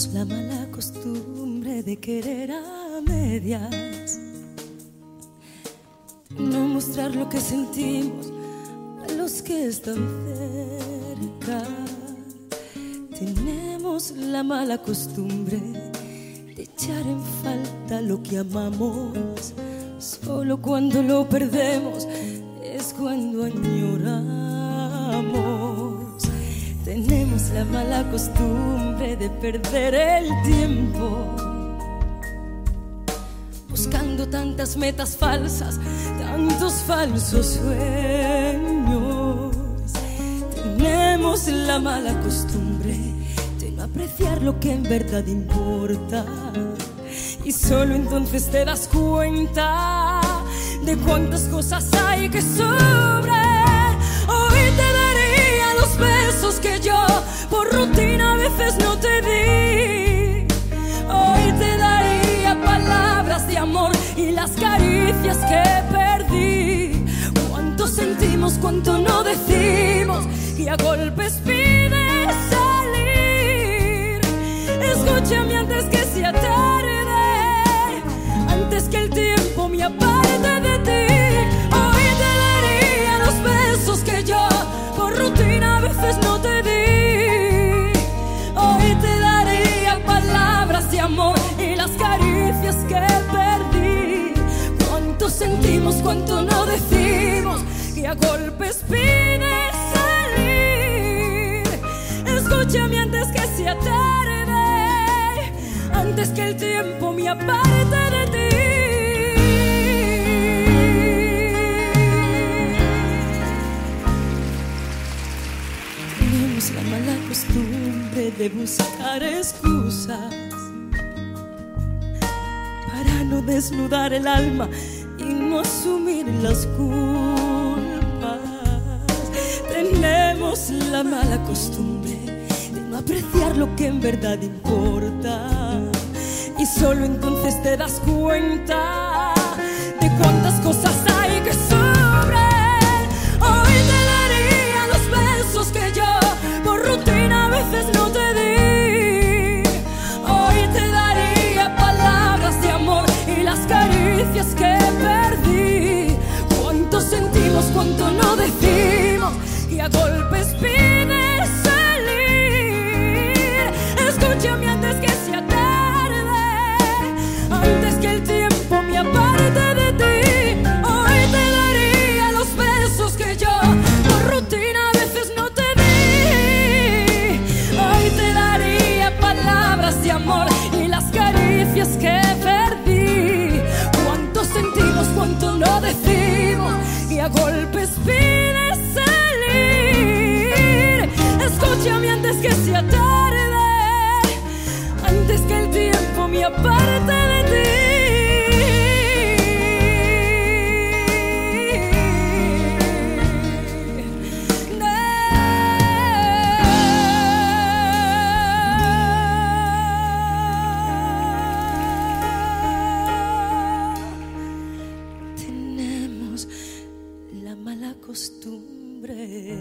Tenemos la mala costumbre de querer a medias, no mostrar lo que sentimos a los que están cerca. Tenemos la mala costumbre de echar en falta lo que amamos, solo cuando lo perdemos es cuando añoramos. Tenemos la mala costumbre de perder el tiempo. Buscando tantas metas falsas, tantos falsos sueños. Tenemos la mala costumbre de no apreciar lo que en verdad importa. Y solo entonces te das cuenta de cuántas cosas hay que sobran. Sentimos, cuánto no decimos y a golpes pides salir. Escúchame antes que sea tarde, antes que el tiempo me aparte de ti. Hoy te daría los besos que yo por rutina a veces no te di. Hoy te daría palabras de amor y las caricias que perdí. Cuánto sentimos, cuánto no a golpes pides salir. Escúchame antes que sea tarde, antes que el tiempo me aparte de ti. Tenemos la mala costumbre de buscar excusas para no desnudar el alma y no asumir las culpas. Tenemos la mala costumbre de no apreciar lo que en verdad importa. Y solo entonces te das cuenta escaparte de ti. No. Tenemos la mala costumbre.